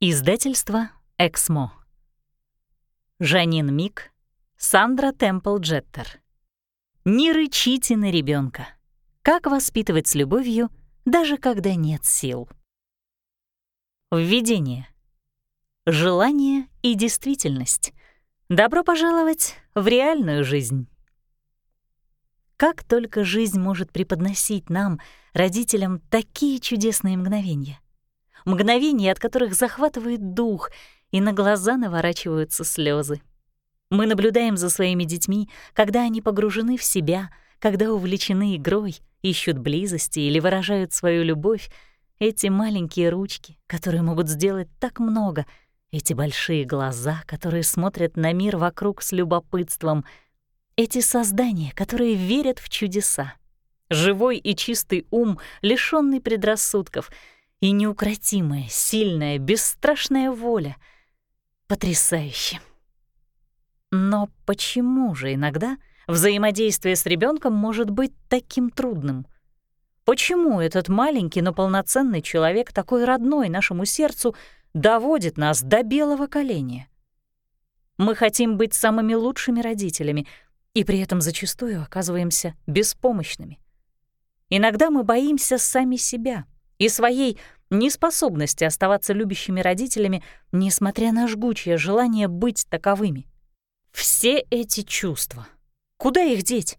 Издательство «Эксмо». Жанин Мик, Сандра Темпл Джеттер. Не рычите на ребенка. Как воспитывать с любовью, даже когда нет сил. Введение. Желание и действительность. Добро пожаловать в реальную жизнь. Как только жизнь может преподносить нам, родителям, такие чудесные мгновения — мгновений, от которых захватывает дух, и на глаза наворачиваются слезы. Мы наблюдаем за своими детьми, когда они погружены в себя, когда увлечены игрой, ищут близости или выражают свою любовь, эти маленькие ручки, которые могут сделать так много, эти большие глаза, которые смотрят на мир вокруг с любопытством, эти создания, которые верят в чудеса. Живой и чистый ум, лишённый предрассудков — и неукротимая, сильная, бесстрашная воля. Потрясающе. Но почему же иногда взаимодействие с ребенком может быть таким трудным? Почему этот маленький, но полноценный человек, такой родной нашему сердцу, доводит нас до белого коленя? Мы хотим быть самыми лучшими родителями, и при этом зачастую оказываемся беспомощными. Иногда мы боимся сами себя — и своей неспособности оставаться любящими родителями, несмотря на жгучее желание быть таковыми. Все эти чувства. Куда их деть?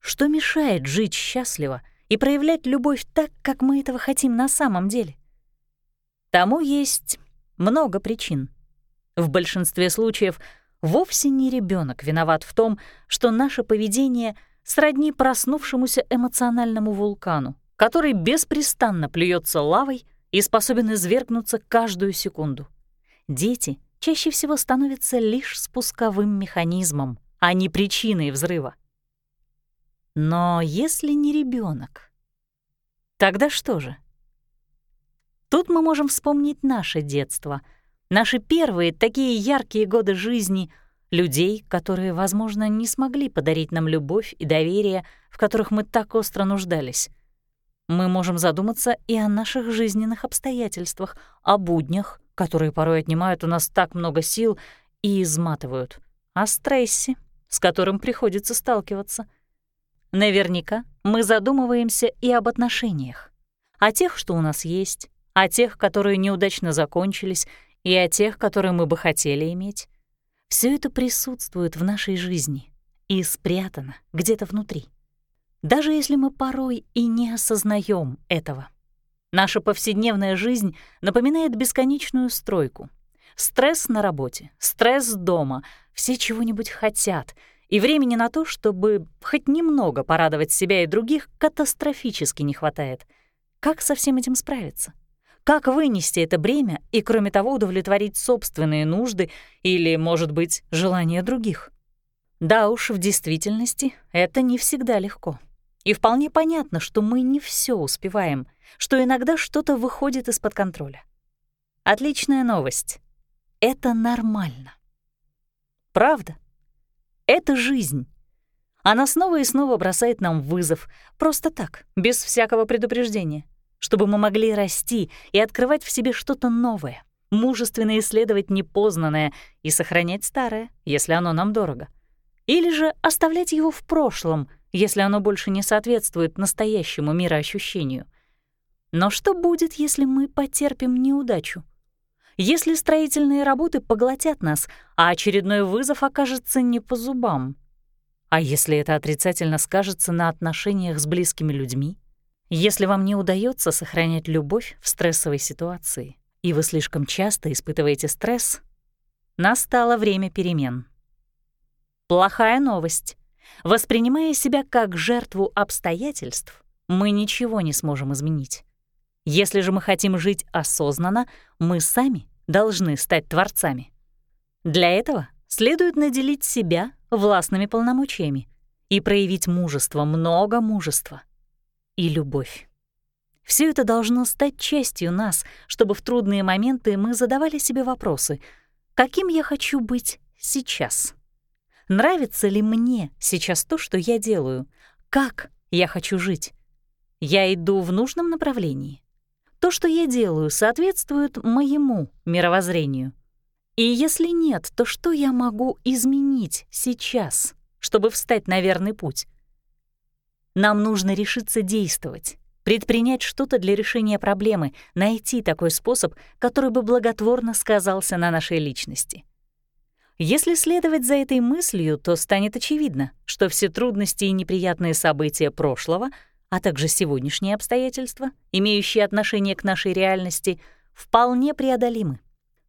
Что мешает жить счастливо и проявлять любовь так, как мы этого хотим на самом деле? Тому есть много причин. В большинстве случаев вовсе не ребенок виноват в том, что наше поведение сродни проснувшемуся эмоциональному вулкану, который беспрестанно плюется лавой и способен извергнуться каждую секунду. Дети чаще всего становятся лишь спусковым механизмом, а не причиной взрыва. Но если не ребенок, тогда что же? Тут мы можем вспомнить наше детство, наши первые такие яркие годы жизни — людей, которые, возможно, не смогли подарить нам любовь и доверие, в которых мы так остро нуждались — мы можем задуматься и о наших жизненных обстоятельствах, о буднях, которые порой отнимают у нас так много сил и изматывают, о стрессе, с которым приходится сталкиваться. Наверняка мы задумываемся и об отношениях, о тех, что у нас есть, о тех, которые неудачно закончились, и о тех, которые мы бы хотели иметь. Все это присутствует в нашей жизни и спрятано где-то внутри даже если мы порой и не осознаем этого. Наша повседневная жизнь напоминает бесконечную стройку. Стресс на работе, стресс дома, все чего-нибудь хотят, и времени на то, чтобы хоть немного порадовать себя и других, катастрофически не хватает. Как со всем этим справиться? Как вынести это бремя и, кроме того, удовлетворить собственные нужды или, может быть, желания других? Да уж, в действительности это не всегда легко. И вполне понятно, что мы не все успеваем, что иногда что-то выходит из-под контроля. Отличная новость. Это нормально. Правда? Это жизнь. Она снова и снова бросает нам вызов, просто так, без всякого предупреждения, чтобы мы могли расти и открывать в себе что-то новое, мужественно исследовать непознанное и сохранять старое, если оно нам дорого. Или же оставлять его в прошлом — если оно больше не соответствует настоящему мироощущению. Но что будет, если мы потерпим неудачу? Если строительные работы поглотят нас, а очередной вызов окажется не по зубам? А если это отрицательно скажется на отношениях с близкими людьми? Если вам не удается сохранять любовь в стрессовой ситуации, и вы слишком часто испытываете стресс, настало время перемен. Плохая новость. Воспринимая себя как жертву обстоятельств, мы ничего не сможем изменить. Если же мы хотим жить осознанно, мы сами должны стать творцами. Для этого следует наделить себя властными полномочиями и проявить мужество, много мужества и любовь. Все это должно стать частью нас, чтобы в трудные моменты мы задавали себе вопросы «Каким я хочу быть сейчас?» Нравится ли мне сейчас то, что я делаю? Как я хочу жить? Я иду в нужном направлении? То, что я делаю, соответствует моему мировоззрению. И если нет, то что я могу изменить сейчас, чтобы встать на верный путь? Нам нужно решиться действовать, предпринять что-то для решения проблемы, найти такой способ, который бы благотворно сказался на нашей личности. Если следовать за этой мыслью, то станет очевидно, что все трудности и неприятные события прошлого, а также сегодняшние обстоятельства, имеющие отношение к нашей реальности, вполне преодолимы.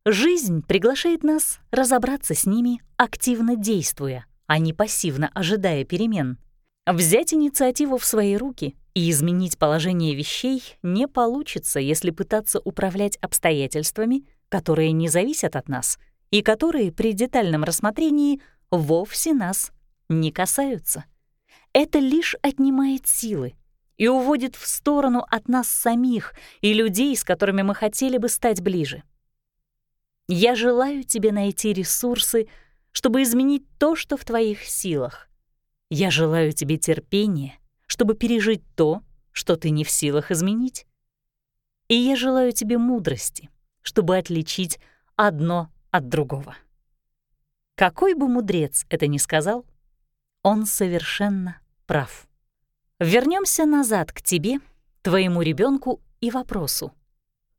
Жизнь приглашает нас разобраться с ними, активно действуя, а не пассивно ожидая перемен. Взять инициативу в свои руки и изменить положение вещей не получится, если пытаться управлять обстоятельствами, которые не зависят от нас — и которые при детальном рассмотрении вовсе нас не касаются. Это лишь отнимает силы и уводит в сторону от нас самих и людей, с которыми мы хотели бы стать ближе. Я желаю тебе найти ресурсы, чтобы изменить то, что в твоих силах. Я желаю тебе терпения, чтобы пережить то, что ты не в силах изменить. И я желаю тебе мудрости, чтобы отличить одно от другого. Какой бы мудрец это ни сказал, он совершенно прав. Вернемся назад к тебе, твоему ребенку и вопросу.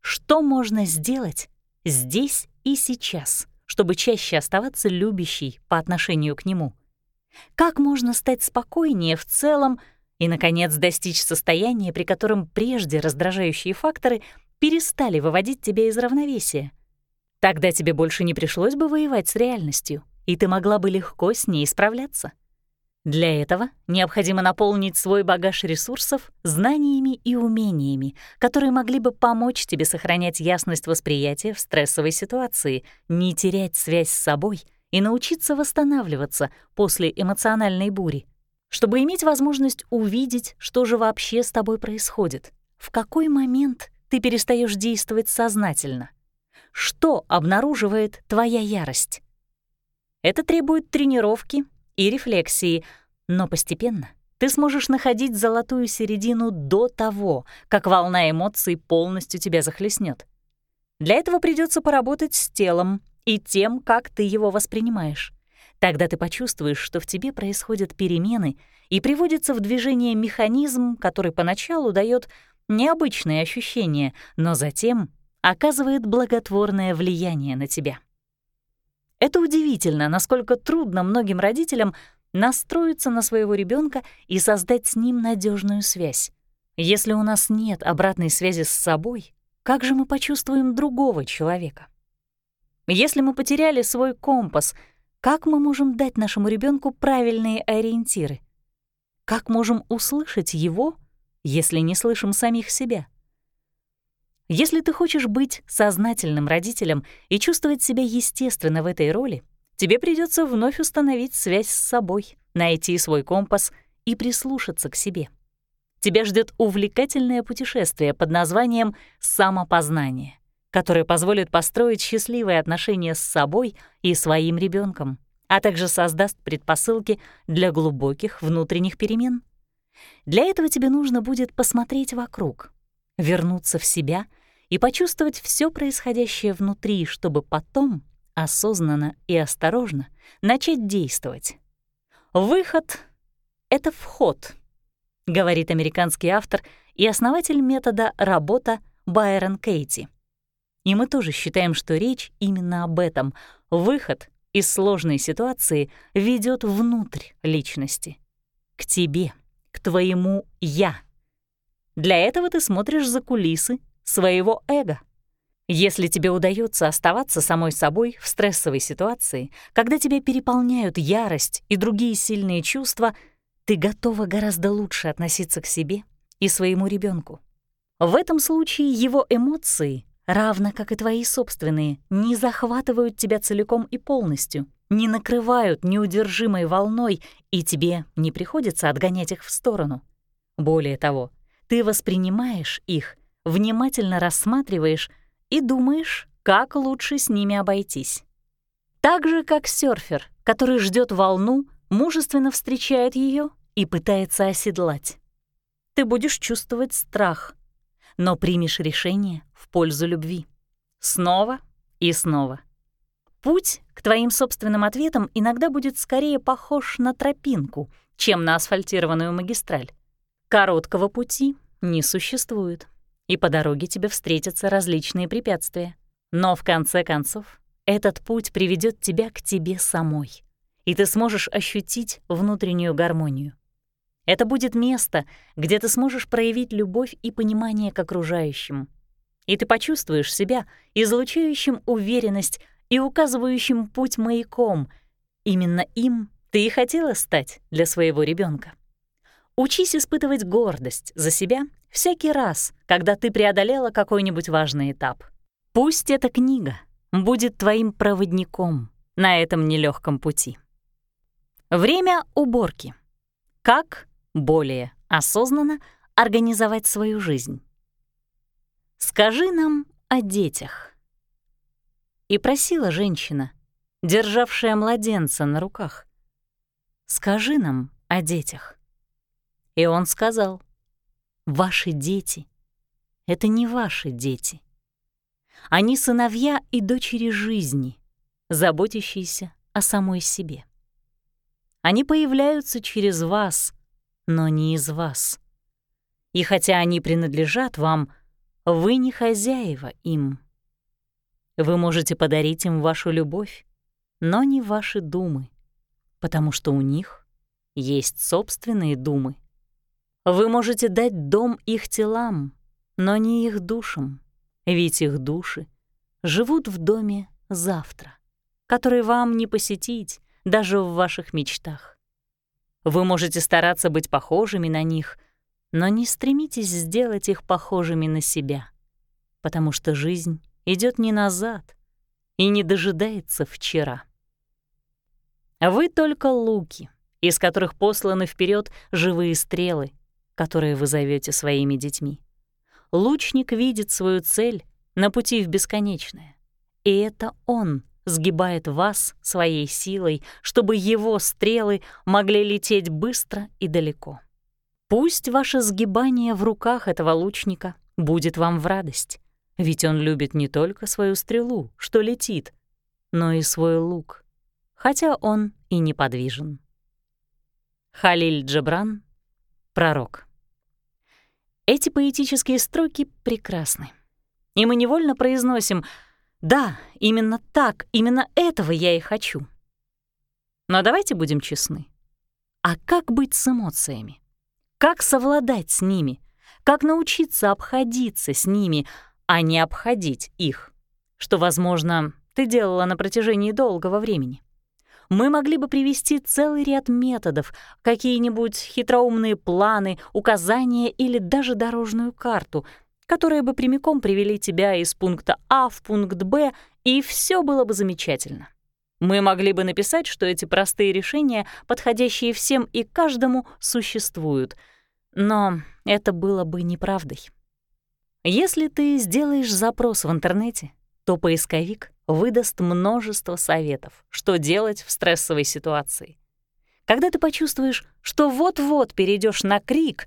Что можно сделать здесь и сейчас, чтобы чаще оставаться любящей по отношению к нему? Как можно стать спокойнее в целом и, наконец, достичь состояния, при котором прежде раздражающие факторы перестали выводить тебя из равновесия? Тогда тебе больше не пришлось бы воевать с реальностью, и ты могла бы легко с ней справляться. Для этого необходимо наполнить свой багаж ресурсов знаниями и умениями, которые могли бы помочь тебе сохранять ясность восприятия в стрессовой ситуации, не терять связь с собой и научиться восстанавливаться после эмоциональной бури, чтобы иметь возможность увидеть, что же вообще с тобой происходит, в какой момент ты перестаешь действовать сознательно. Что обнаруживает твоя ярость? Это требует тренировки и рефлексии, но постепенно ты сможешь находить золотую середину до того, как волна эмоций полностью тебя захлестнет. Для этого придется поработать с телом и тем, как ты его воспринимаешь. Тогда ты почувствуешь, что в тебе происходят перемены и приводится в движение механизм, который поначалу дает необычные ощущения, но затем оказывает благотворное влияние на тебя. Это удивительно, насколько трудно многим родителям настроиться на своего ребенка и создать с ним надежную связь. Если у нас нет обратной связи с собой, как же мы почувствуем другого человека? Если мы потеряли свой компас, как мы можем дать нашему ребенку правильные ориентиры? Как можем услышать его, если не слышим самих себя? Если ты хочешь быть сознательным родителем и чувствовать себя естественно в этой роли, тебе придется вновь установить связь с собой, найти свой компас и прислушаться к себе. Тебя ждет увлекательное путешествие под названием «Самопознание», которое позволит построить счастливые отношения с собой и своим ребенком, а также создаст предпосылки для глубоких внутренних перемен. Для этого тебе нужно будет посмотреть вокруг, вернуться в себя и почувствовать все происходящее внутри, чтобы потом осознанно и осторожно начать действовать. Выход — это вход, говорит американский автор и основатель метода «работа» Байрон Кейти. И мы тоже считаем, что речь именно об этом. Выход из сложной ситуации ведет внутрь личности, к тебе, к твоему «я», для этого ты смотришь за кулисы своего эго. Если тебе удается оставаться самой собой в стрессовой ситуации, когда тебя переполняют ярость и другие сильные чувства, ты готова гораздо лучше относиться к себе и своему ребенку. В этом случае его эмоции, равно как и твои собственные, не захватывают тебя целиком и полностью, не накрывают неудержимой волной, и тебе не приходится отгонять их в сторону. Более того, ты воспринимаешь их, внимательно рассматриваешь и думаешь, как лучше с ними обойтись. Так же, как серфер, который ждет волну, мужественно встречает ее и пытается оседлать. Ты будешь чувствовать страх. но примешь решение в пользу любви. Снова и снова. Путь к твоим собственным ответам иногда будет скорее похож на тропинку, чем на асфальтированную магистраль. Короткого пути не существует, и по дороге тебе встретятся различные препятствия. Но в конце концов этот путь приведет тебя к тебе самой, и ты сможешь ощутить внутреннюю гармонию. Это будет место, где ты сможешь проявить любовь и понимание к окружающим. И ты почувствуешь себя излучающим уверенность и указывающим путь маяком. Именно им ты и хотела стать для своего ребенка. Учись испытывать гордость за себя всякий раз, когда ты преодолела какой-нибудь важный этап. Пусть эта книга будет твоим проводником на этом нелегком пути. Время уборки. Как более осознанно организовать свою жизнь? Скажи нам о детях. И просила женщина, державшая младенца на руках. Скажи нам о детях. И он сказал, ваши дети — это не ваши дети. Они сыновья и дочери жизни, заботящиеся о самой себе. Они появляются через вас, но не из вас. И хотя они принадлежат вам, вы не хозяева им. Вы можете подарить им вашу любовь, но не ваши думы, потому что у них есть собственные думы. Вы можете дать дом их телам, но не их душам, ведь их души живут в доме завтра, который вам не посетить, даже в ваших мечтах. Вы можете стараться быть похожими на них, но не стремитесь сделать их похожими на себя, потому что жизнь идет не назад и не дожидается вчера. Вы только луки, из которых посланы вперед живые стрелы, которые вы зовете своими детьми. Лучник видит свою цель на пути в бесконечное, и это он — сгибает вас своей силой, чтобы его стрелы могли лететь быстро и далеко. Пусть ваше сгибание в руках этого лучника будет вам в радость, ведь он любит не только свою стрелу, что летит, но и свой лук, хотя он и неподвижен. Халиль Джебран, пророк. Эти поэтические строки прекрасны, и мы невольно произносим — да, именно так, именно этого я и хочу. Но давайте будем честны. А как быть с эмоциями? Как совладать с ними? Как научиться обходиться с ними, а не обходить их? Что, возможно, ты делала на протяжении долгого времени. Мы могли бы привести целый ряд методов, какие-нибудь хитроумные планы, указания или даже дорожную карту — которые бы прямиком привели тебя из пункта А в пункт Б, и все было бы замечательно. Мы могли бы написать, что эти простые решения, подходящие всем и каждому, существуют, но это было бы неправдой. Если ты сделаешь запрос в интернете, то поисковик выдаст множество советов, что делать в стрессовой ситуации. Когда ты почувствуешь, что вот-вот перейдешь на крик,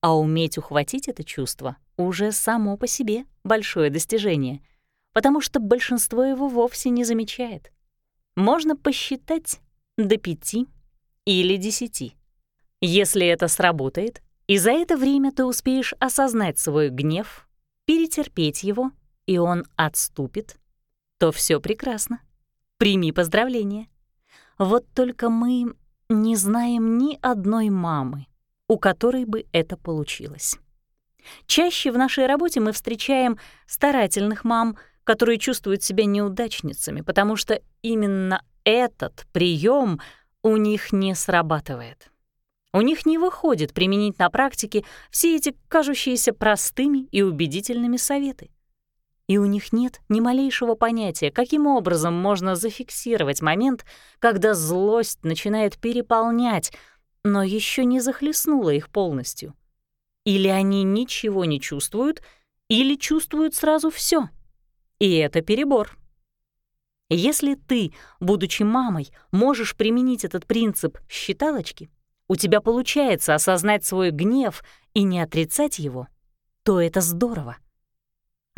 а уметь ухватить это чувство уже само по себе большое достижение, потому что большинство его вовсе не замечает. Можно посчитать до пяти или десяти. Если это сработает, и за это время ты успеешь осознать свой гнев, перетерпеть его, и он отступит, то все прекрасно. Прими поздравления. Вот только мы не знаем ни одной мамы, у которой бы это получилось. Чаще в нашей работе мы встречаем старательных мам, которые чувствуют себя неудачницами, потому что именно этот прием у них не срабатывает. У них не выходит применить на практике все эти кажущиеся простыми и убедительными советы. И у них нет ни малейшего понятия, каким образом можно зафиксировать момент, когда злость начинает переполнять, но еще не захлестнула их полностью. Или они ничего не чувствуют, или чувствуют сразу все. И это перебор. Если ты, будучи мамой, можешь применить этот принцип считалочки, у тебя получается осознать свой гнев и не отрицать его, то это здорово.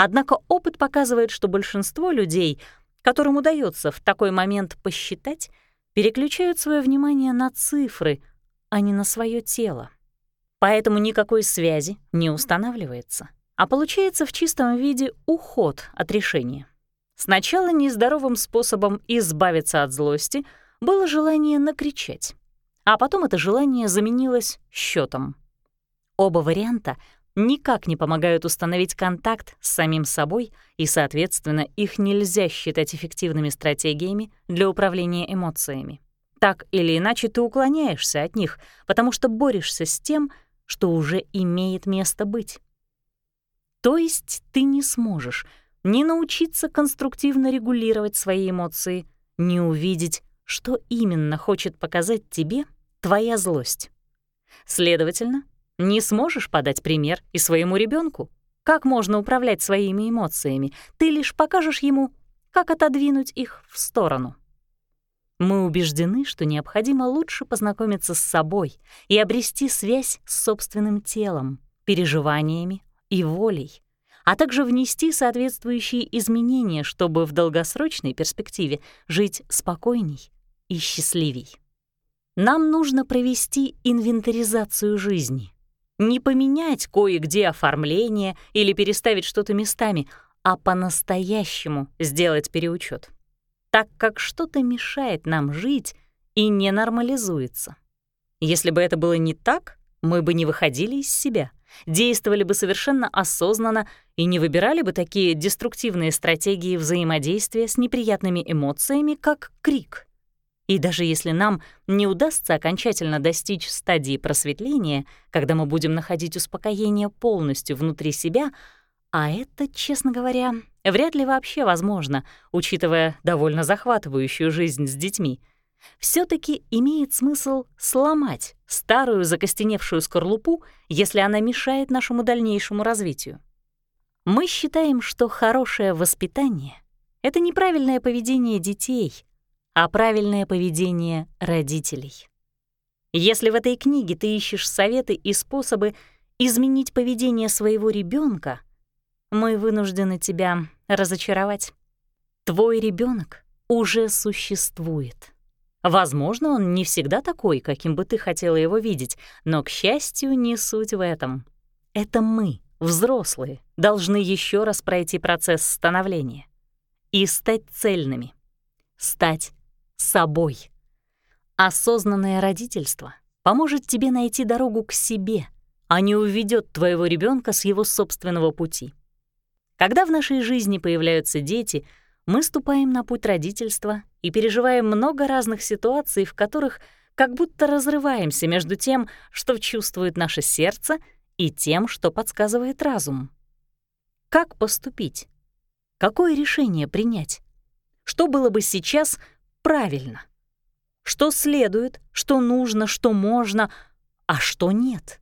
Однако опыт показывает, что большинство людей, которым удается в такой момент посчитать, переключают свое внимание на цифры, а не на свое тело. Поэтому никакой связи не устанавливается, а получается в чистом виде уход от решения. Сначала нездоровым способом избавиться от злости было желание накричать, а потом это желание заменилось счетом. Оба варианта никак не помогают установить контакт с самим собой, и, соответственно, их нельзя считать эффективными стратегиями для управления эмоциями. Так или иначе ты уклоняешься от них, потому что борешься с тем, что уже имеет место быть. То есть ты не сможешь не научиться конструктивно регулировать свои эмоции, не увидеть, что именно хочет показать тебе твоя злость. Следовательно, не сможешь подать пример и своему ребенку. Как можно управлять своими эмоциями? Ты лишь покажешь ему, как отодвинуть их в сторону. Мы убеждены, что необходимо лучше познакомиться с собой и обрести связь с собственным телом, переживаниями и волей, а также внести соответствующие изменения, чтобы в долгосрочной перспективе жить спокойней и счастливей. Нам нужно провести инвентаризацию жизни, не поменять кое-где оформление или переставить что-то местами, а по-настоящему сделать переучет, так как что-то мешает нам жить и не нормализуется. Если бы это было не так, мы бы не выходили из себя — действовали бы совершенно осознанно и не выбирали бы такие деструктивные стратегии взаимодействия с неприятными эмоциями, как крик. И даже если нам не удастся окончательно достичь стадии просветления, когда мы будем находить успокоение полностью внутри себя, а это, честно говоря, вряд ли вообще возможно, учитывая довольно захватывающую жизнь с детьми, все таки имеет смысл сломать старую закостеневшую скорлупу, если она мешает нашему дальнейшему развитию. Мы считаем, что хорошее воспитание — это неправильное поведение детей, а правильное поведение родителей. Если в этой книге ты ищешь советы и способы изменить поведение своего ребенка, мы вынуждены тебя разочаровать. Твой ребенок уже существует. Возможно, он не всегда такой, каким бы ты хотела его видеть, но, к счастью, не суть в этом. Это мы, взрослые, должны еще раз пройти процесс становления и стать цельными, стать собой. Осознанное родительство поможет тебе найти дорогу к себе, а не уведет твоего ребенка с его собственного пути. Когда в нашей жизни появляются дети — мы ступаем на путь родительства и переживаем много разных ситуаций, в которых как будто разрываемся между тем, что чувствует наше сердце, и тем, что подсказывает разум. Как поступить? Какое решение принять? Что было бы сейчас правильно? Что следует, что нужно, что можно, а что нет?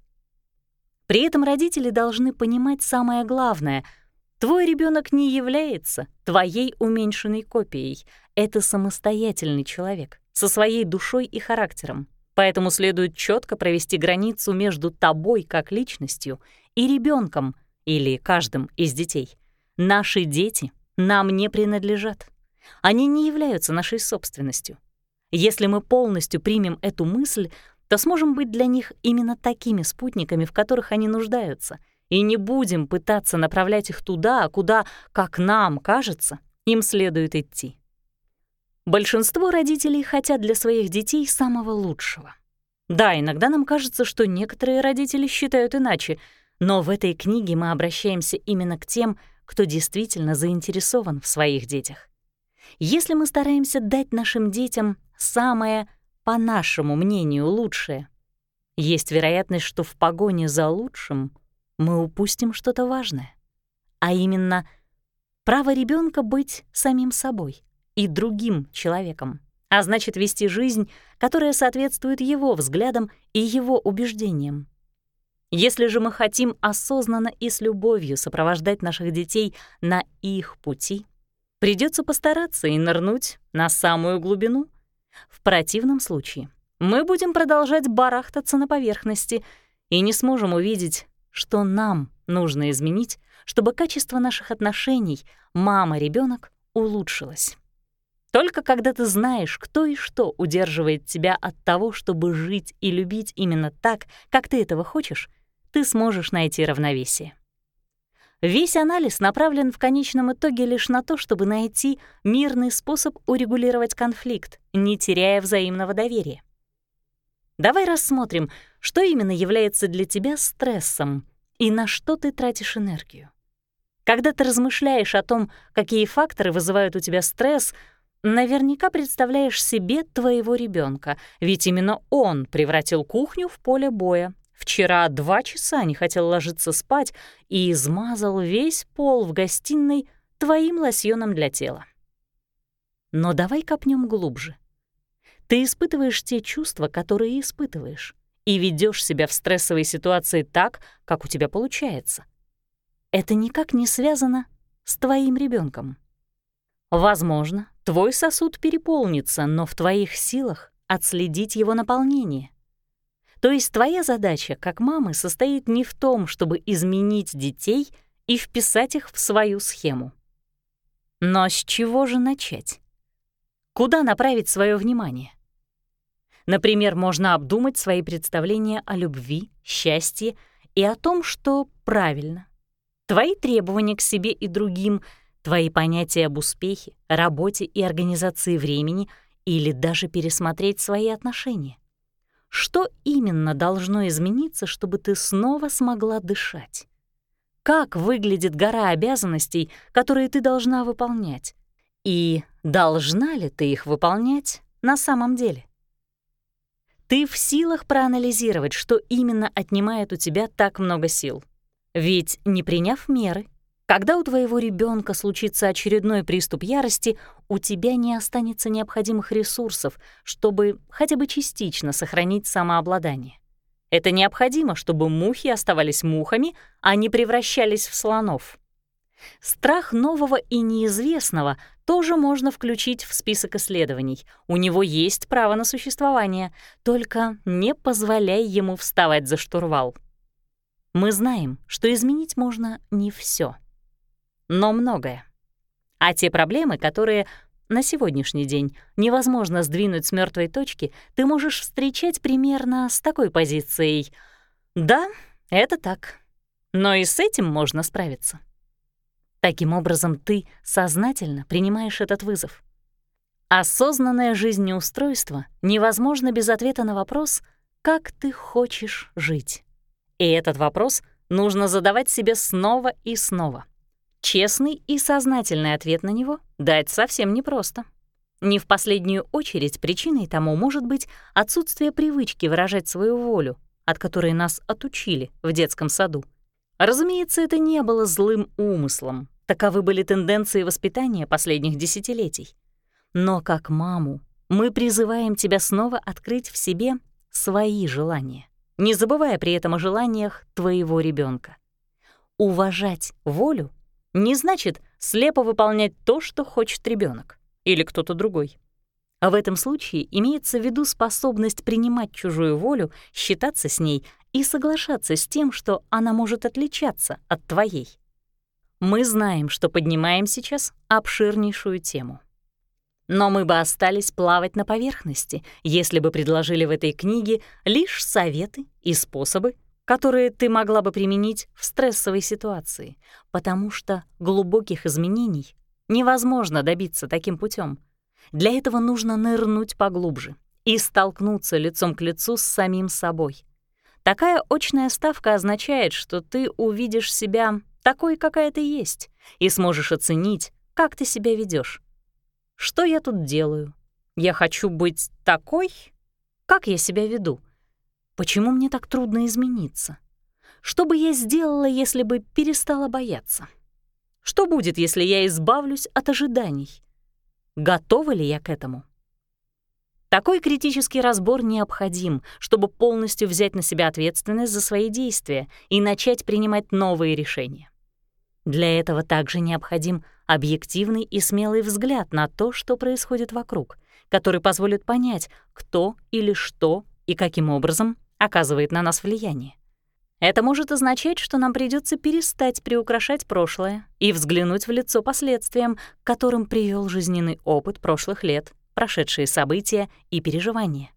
При этом родители должны понимать самое главное — Твой ребенок не является твоей уменьшенной копией. Это самостоятельный человек со своей душой и характером. Поэтому следует четко провести границу между тобой как личностью и ребенком или каждым из детей. Наши дети нам не принадлежат. Они не являются нашей собственностью. Если мы полностью примем эту мысль, то сможем быть для них именно такими спутниками, в которых они нуждаются — и не будем пытаться направлять их туда, куда, как нам кажется, им следует идти. Большинство родителей хотят для своих детей самого лучшего. Да, иногда нам кажется, что некоторые родители считают иначе, но в этой книге мы обращаемся именно к тем, кто действительно заинтересован в своих детях. Если мы стараемся дать нашим детям самое, по нашему мнению, лучшее, есть вероятность, что в погоне за лучшим мы упустим что-то важное, а именно право ребенка быть самим собой и другим человеком, а значит вести жизнь, которая соответствует его взглядам и его убеждениям. Если же мы хотим осознанно и с любовью сопровождать наших детей на их пути, придется постараться и нырнуть на самую глубину. В противном случае мы будем продолжать барахтаться на поверхности и не сможем увидеть что нам нужно изменить, чтобы качество наших отношений мама ребенок улучшилось. Только когда ты знаешь, кто и что удерживает тебя от того, чтобы жить и любить именно так, как ты этого хочешь, ты сможешь найти равновесие. Весь анализ направлен в конечном итоге лишь на то, чтобы найти мирный способ урегулировать конфликт, не теряя взаимного доверия. Давай рассмотрим, что именно является для тебя стрессом и на что ты тратишь энергию. Когда ты размышляешь о том, какие факторы вызывают у тебя стресс, наверняка представляешь себе твоего ребенка, ведь именно он превратил кухню в поле боя. Вчера два часа не хотел ложиться спать и измазал весь пол в гостиной твоим лосьоном для тела. Но давай копнем глубже. Ты испытываешь те чувства, которые испытываешь, и ведешь себя в стрессовой ситуации так, как у тебя получается — это никак не связано с твоим ребенком. Возможно, твой сосуд переполнится, но в твоих силах отследить его наполнение. То есть твоя задача как мамы состоит не в том, чтобы изменить детей и вписать их в свою схему. Но с чего же начать? Куда направить свое внимание? Например, можно обдумать свои представления о любви, счастье и о том, что правильно, твои требования к себе и другим, твои понятия об успехе, работе и организации времени или даже пересмотреть свои отношения. Что именно должно измениться, чтобы ты снова смогла дышать? Как выглядит гора обязанностей, которые ты должна выполнять? И должна ли ты их выполнять на самом деле? Ты в силах проанализировать, что именно отнимает у тебя так много сил — ведь не приняв меры, когда у твоего ребенка случится очередной приступ ярости, у тебя не останется необходимых ресурсов, чтобы хотя бы частично сохранить самообладание. Это необходимо, чтобы мухи оставались мухами, а не превращались в слонов. Страх нового и неизвестного тоже можно включить в список исследований. У него есть право на существование, только не позволяй ему вставать за штурвал. Мы знаем, что изменить можно не все, но многое. А те проблемы, которые на сегодняшний день невозможно сдвинуть с мертвой точки, ты можешь встречать примерно с такой позицией. Да, это так, но и с этим можно справиться. Таким образом, ты сознательно принимаешь этот вызов. Осознанное жизнеустройство невозможно без ответа на вопрос «как ты хочешь жить?». И этот вопрос нужно задавать себе снова и снова. Честный и сознательный ответ на него дать совсем непросто. Не в последнюю очередь причиной тому может быть отсутствие привычки выражать свою волю, от которой нас отучили в детском саду. Разумеется, это не было злым умыслом. Таковы были тенденции воспитания последних десятилетий. Но как маму мы призываем тебя снова открыть в себе свои желания не забывая при этом о желаниях твоего ребенка. Уважать волю не значит слепо выполнять то, что хочет ребенок или кто-то другой. А в этом случае имеется в виду способность принимать чужую волю, считаться с ней и соглашаться с тем, что она может отличаться от твоей. Мы знаем, что поднимаем сейчас обширнейшую тему. Но мы бы остались плавать на поверхности, если бы предложили в этой книге лишь советы и способы, которые ты могла бы применить в стрессовой ситуации, потому что глубоких изменений невозможно добиться таким путем. Для этого нужно нырнуть поглубже и столкнуться лицом к лицу с самим собой. Такая очная ставка означает, что ты увидишь себя такой, какая ты есть, и сможешь оценить, как ты себя ведешь. Что я тут делаю? Я хочу быть такой? Как я себя веду? Почему мне так трудно измениться? Что бы я сделала, если бы перестала бояться? Что будет, если я избавлюсь от ожиданий? Готова ли я к этому? Такой критический разбор необходим, чтобы полностью взять на себя ответственность за свои действия и начать принимать новые решения. Для этого также необходим объективный и смелый взгляд на то, что происходит вокруг, который позволит понять, кто или что и каким образом оказывает на нас влияние. Это может означать, что нам придется перестать приукрашать прошлое и взглянуть в лицо последствиям, к которым привел жизненный опыт прошлых лет, прошедшие события и переживания.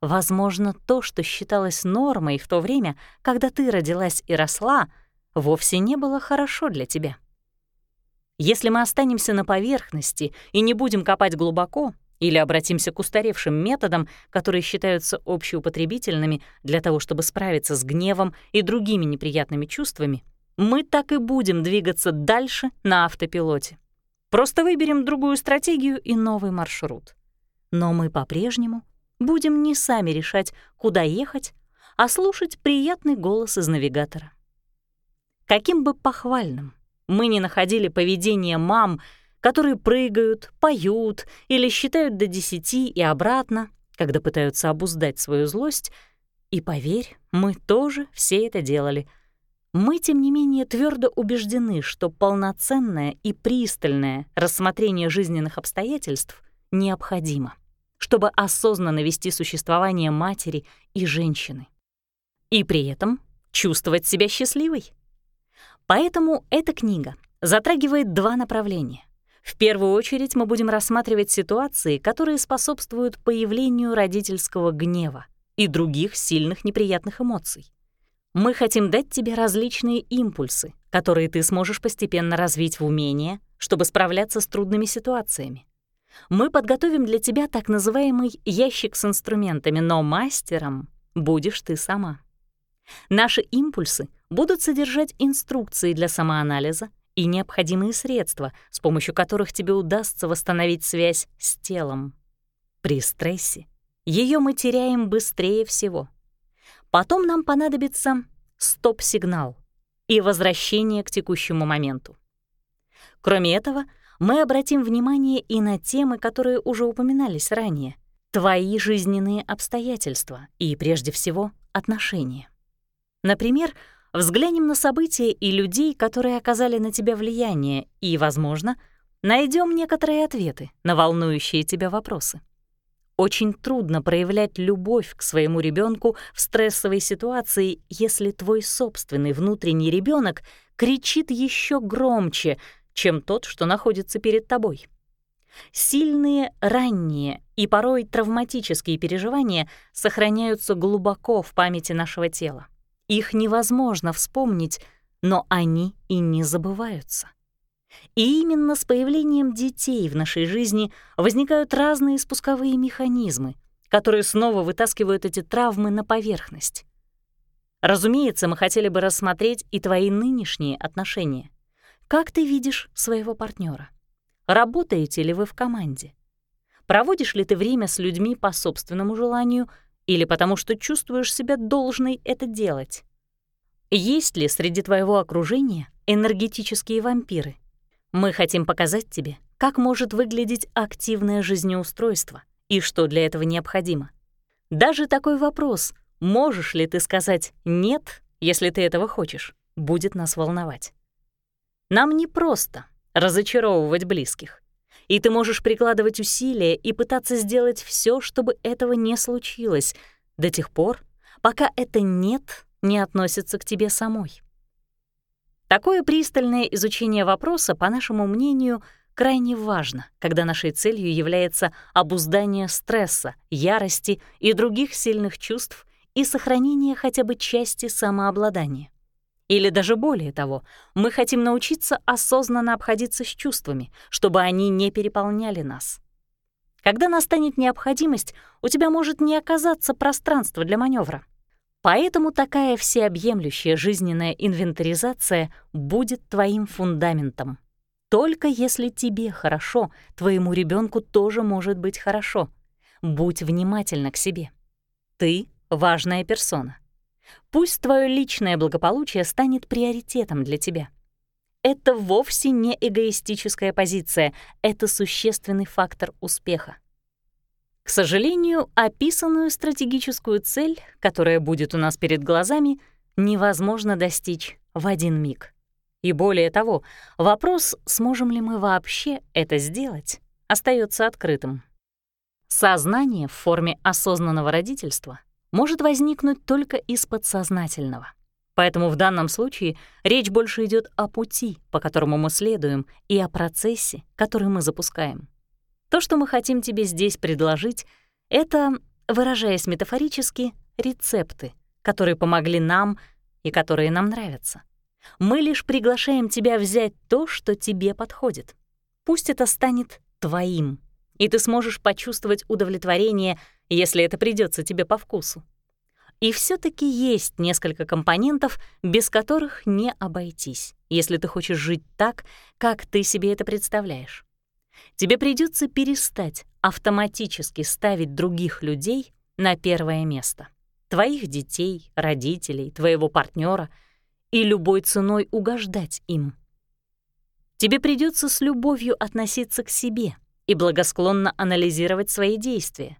Возможно, то, что считалось нормой в то время, когда ты родилась и росла, вовсе не было хорошо для тебя. Если мы останемся на поверхности и не будем копать глубоко, или обратимся к устаревшим методам, которые считаются общеупотребительными для того, чтобы справиться с гневом и другими неприятными чувствами, мы так и будем двигаться дальше на автопилоте. Просто выберем другую стратегию и новый маршрут. Но мы по-прежнему будем не сами решать, куда ехать, а слушать приятный голос из навигатора. Каким бы похвальным мы ни находили поведение мам, которые прыгают, поют или считают до десяти и обратно, когда пытаются обуздать свою злость. И поверь, мы тоже все это делали. Мы, тем не менее, твердо убеждены, что полноценное и пристальное рассмотрение жизненных обстоятельств необходимо, чтобы осознанно вести существование матери и женщины. И при этом чувствовать себя счастливой. Поэтому эта книга затрагивает два направления в первую очередь мы будем рассматривать ситуации, которые способствуют появлению родительского гнева и других сильных неприятных эмоций. Мы хотим дать тебе различные импульсы, которые ты сможешь постепенно развить в умение, чтобы справляться с трудными ситуациями. Мы подготовим для тебя так называемый ящик с инструментами, но мастером будешь ты сама. Наши импульсы будут содержать инструкции для самоанализа, и необходимые средства, с помощью которых тебе удастся восстановить связь с телом. При стрессе ее мы теряем быстрее всего. Потом нам понадобится стоп-сигнал и возвращение к текущему моменту. Кроме этого, мы обратим внимание и на темы, которые уже упоминались ранее, твои жизненные обстоятельства и, прежде всего, отношения. Например, Взглянем на события и людей, которые оказали на тебя влияние, и, возможно, найдем некоторые ответы на волнующие тебя вопросы. Очень трудно проявлять любовь к своему ребенку в стрессовой ситуации, если твой собственный внутренний ребенок кричит еще громче, чем тот, что находится перед тобой. Сильные, ранние и порой травматические переживания сохраняются глубоко в памяти нашего тела. Их невозможно вспомнить, но они и не забываются. И именно с появлением детей в нашей жизни возникают разные спусковые механизмы, которые снова вытаскивают эти травмы на поверхность. Разумеется, мы хотели бы рассмотреть и твои нынешние отношения. Как ты видишь своего партнера? Работаете ли вы в команде? Проводишь ли ты время с людьми по собственному желанию — или потому что чувствуешь себя должной это делать? Есть ли среди твоего окружения энергетические вампиры? Мы хотим показать тебе, как может выглядеть активное жизнеустройство и что для этого необходимо. Даже такой вопрос «можешь ли ты сказать «нет», если ты этого хочешь», будет нас волновать. Нам не просто разочаровывать близких и ты можешь прикладывать усилия и пытаться сделать все, чтобы этого не случилось, до тех пор, пока это «нет» не относится к тебе самой. Такое пристальное изучение вопроса, по нашему мнению, крайне важно, когда нашей целью является обуздание стресса, ярости и других сильных чувств и сохранение хотя бы части самообладания. Или даже более того, мы хотим научиться осознанно обходиться с чувствами, чтобы они не переполняли нас. Когда настанет необходимость, у тебя может не оказаться пространства для маневра. Поэтому такая всеобъемлющая жизненная инвентаризация будет твоим фундаментом. Только если тебе хорошо, твоему ребенку тоже может быть хорошо. Будь внимательна к себе. Ты — важная персона. Пусть твое личное благополучие станет приоритетом для тебя. Это вовсе не эгоистическая позиция, это существенный фактор успеха. К сожалению, описанную стратегическую цель, которая будет у нас перед глазами, невозможно достичь в один миг. И более того, вопрос, сможем ли мы вообще это сделать, остается открытым. Сознание в форме осознанного родительства может возникнуть только из подсознательного. Поэтому в данном случае речь больше идет о пути, по которому мы следуем, и о процессе, который мы запускаем. То, что мы хотим тебе здесь предложить, это, выражаясь метафорически, рецепты, которые помогли нам и которые нам нравятся. Мы лишь приглашаем тебя взять то, что тебе подходит. Пусть это станет твоим, и ты сможешь почувствовать удовлетворение, если это придется тебе по вкусу. И все таки есть несколько компонентов, без которых не обойтись, если ты хочешь жить так, как ты себе это представляешь. Тебе придется перестать автоматически ставить других людей на первое место. Твоих детей, родителей, твоего партнера и любой ценой угождать им. Тебе придется с любовью относиться к себе и благосклонно анализировать свои действия.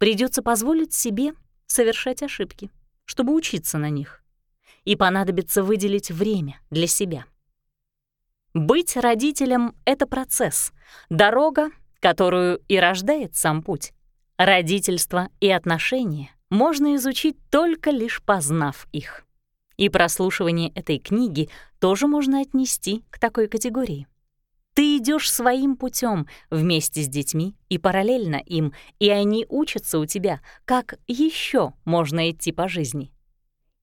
Придется позволить себе совершать ошибки, чтобы учиться на них. И понадобится выделить время для себя. Быть родителем — это процесс, дорога, которую и рождает сам путь. Родительство и отношения можно изучить только лишь познав их. И прослушивание этой книги тоже можно отнести к такой категории. Ты идешь своим путем вместе с детьми и параллельно им, и они учатся у тебя, как еще можно идти по жизни.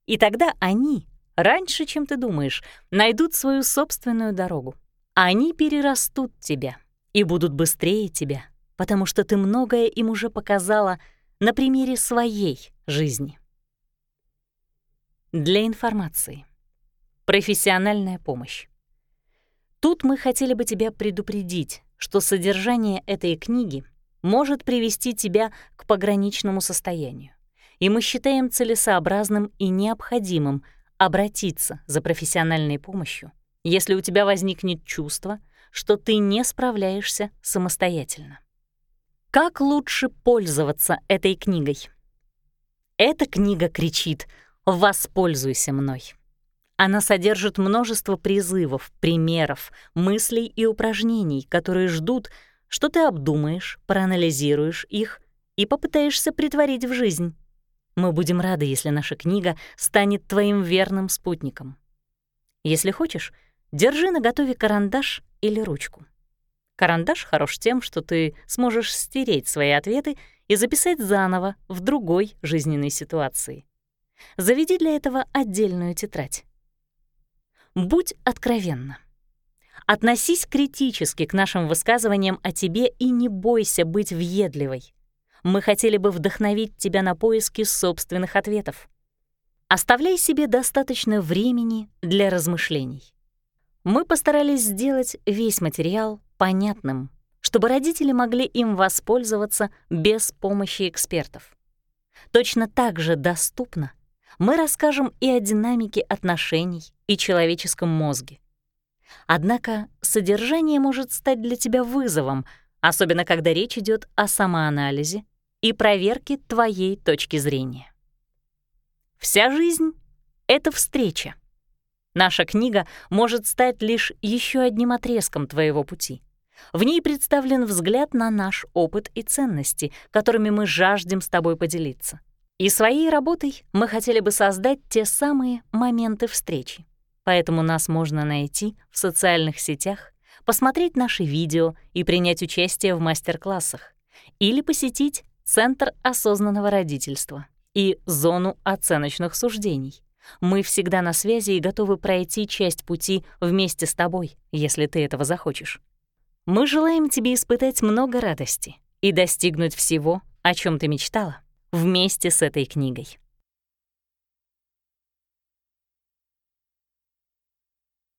И тогда они, раньше, чем ты думаешь, найдут свою собственную дорогу. Они перерастут тебя и будут быстрее тебя, потому что ты многое им уже показала на примере своей жизни. Для информации. Профессиональная помощь. Тут мы хотели бы тебя предупредить, что содержание этой книги может привести тебя к пограничному состоянию. И мы считаем целесообразным и необходимым обратиться за профессиональной помощью, если у тебя возникнет чувство, что ты не справляешься самостоятельно. Как лучше пользоваться этой книгой? Эта книга кричит «Воспользуйся мной». Она содержит множество призывов, примеров, мыслей и упражнений, которые ждут, что ты обдумаешь, проанализируешь их и попытаешься притворить в жизнь. Мы будем рады, если наша книга станет твоим верным спутником. Если хочешь, держи наготове карандаш или ручку. Карандаш хорош тем, что ты сможешь стереть свои ответы и записать заново в другой жизненной ситуации. Заведи для этого отдельную тетрадь. Будь откровенна. Относись критически к нашим высказываниям о тебе и не бойся быть въедливой. Мы хотели бы вдохновить тебя на поиски собственных ответов. Оставляй себе достаточно времени для размышлений. Мы постарались сделать весь материал понятным, чтобы родители могли им воспользоваться без помощи экспертов. Точно так же доступно мы расскажем и о динамике отношений и человеческом мозге. Однако содержание может стать для тебя вызовом, особенно когда речь идет о самоанализе и проверке твоей точки зрения. Вся жизнь — это встреча. Наша книга может стать лишь еще одним отрезком твоего пути. В ней представлен взгляд на наш опыт и ценности, которыми мы жаждем с тобой поделиться. И своей работой мы хотели бы создать те самые моменты встречи. Поэтому нас можно найти в социальных сетях, посмотреть наши видео и принять участие в мастер-классах или посетить Центр осознанного родительства и зону оценочных суждений. Мы всегда на связи и готовы пройти часть пути вместе с тобой, если ты этого захочешь. Мы желаем тебе испытать много радости и достигнуть всего, о чем ты мечтала вместе с этой книгой.